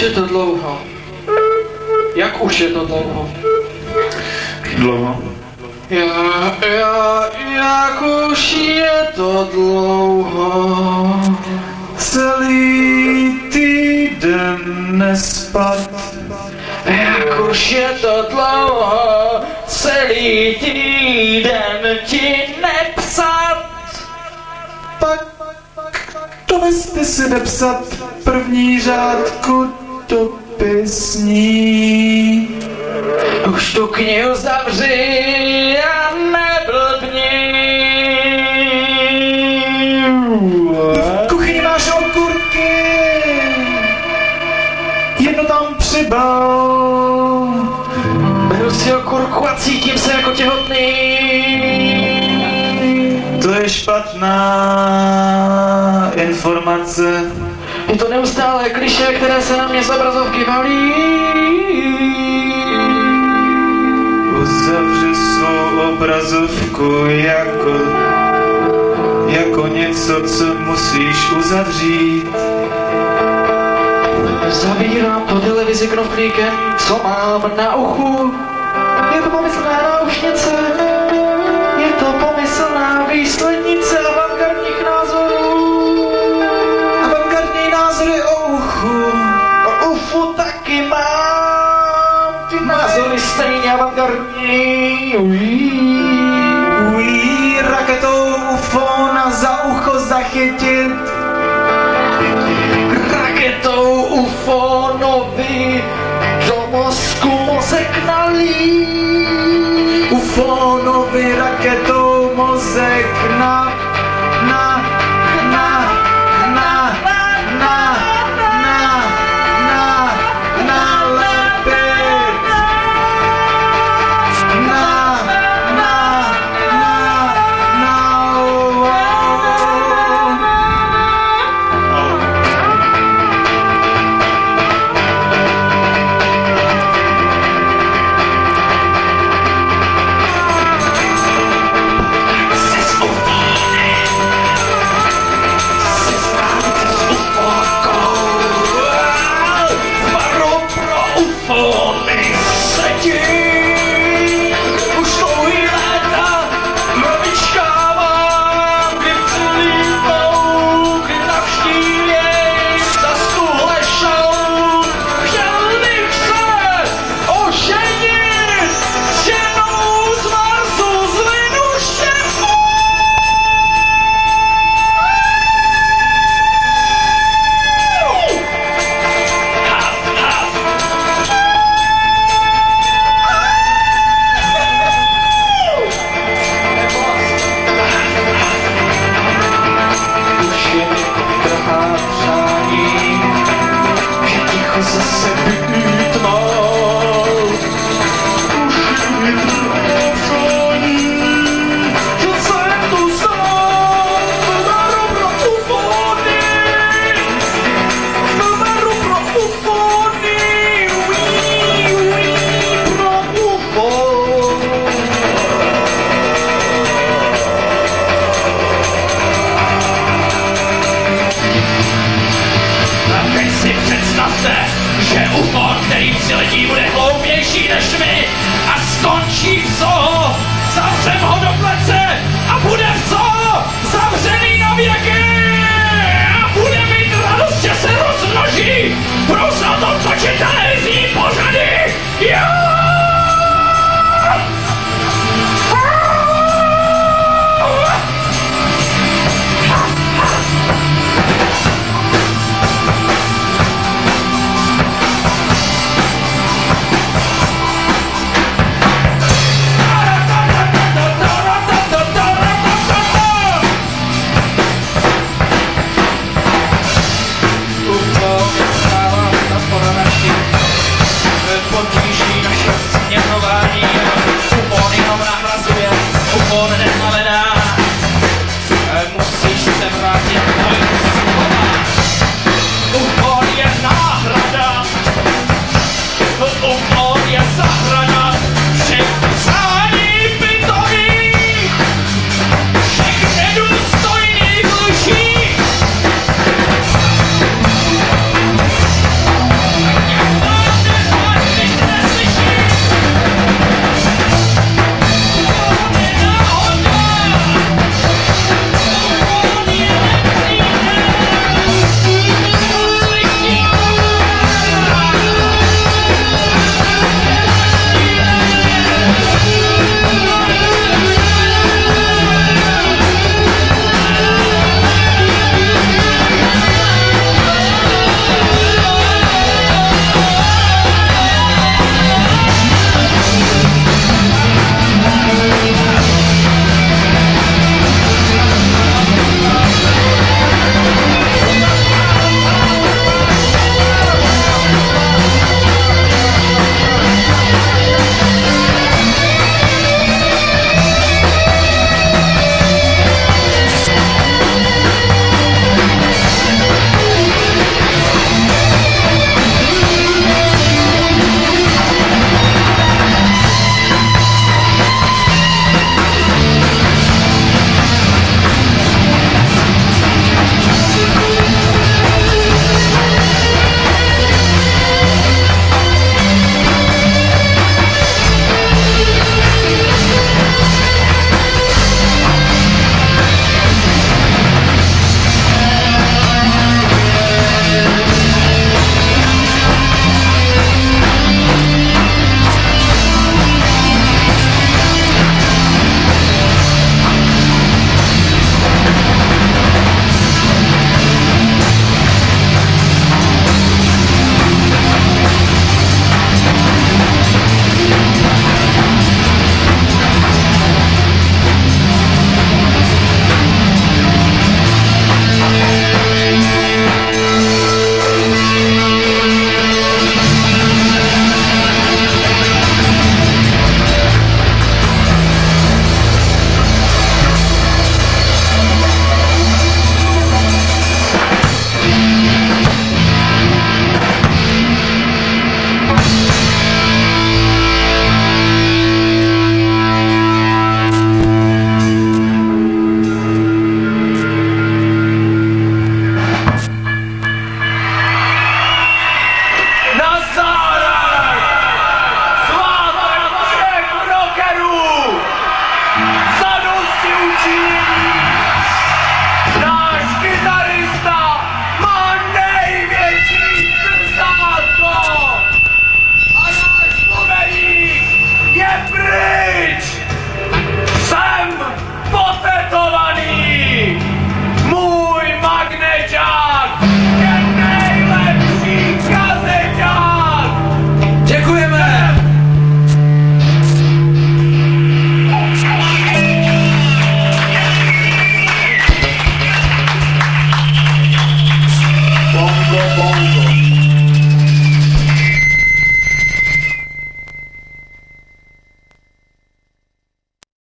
už je to dlouho? Jak už je to dlouho? Dlouho. Já, já, jak už je to dlouho? Celý týden nespat. Jak už je to dlouho? Celý týden ti nepsat. Pak doveste si nepsat první řádku dopisní. Už tu knihu zavři a neblbni. V kuchyni máš okurky. Jedno tam přibal. Beru si okurku a cítím se jako těhotný. To je špatná informace. Je to neustále kliše, které se na mě z obrazovky valí. Uzavři svou obrazovku jako, jako něco, co musíš uzavřít. Zavírám po televizi knoflíkem, co mám na uchu. Je to pomyslná náušnice, je to pomyslná výslednice krní. Ují. Ují, raketou UFO na za ucho zachytit. Raketou UFO nový do mozku mozek nalít. UFO nový raketou mozek nalít. Thank you!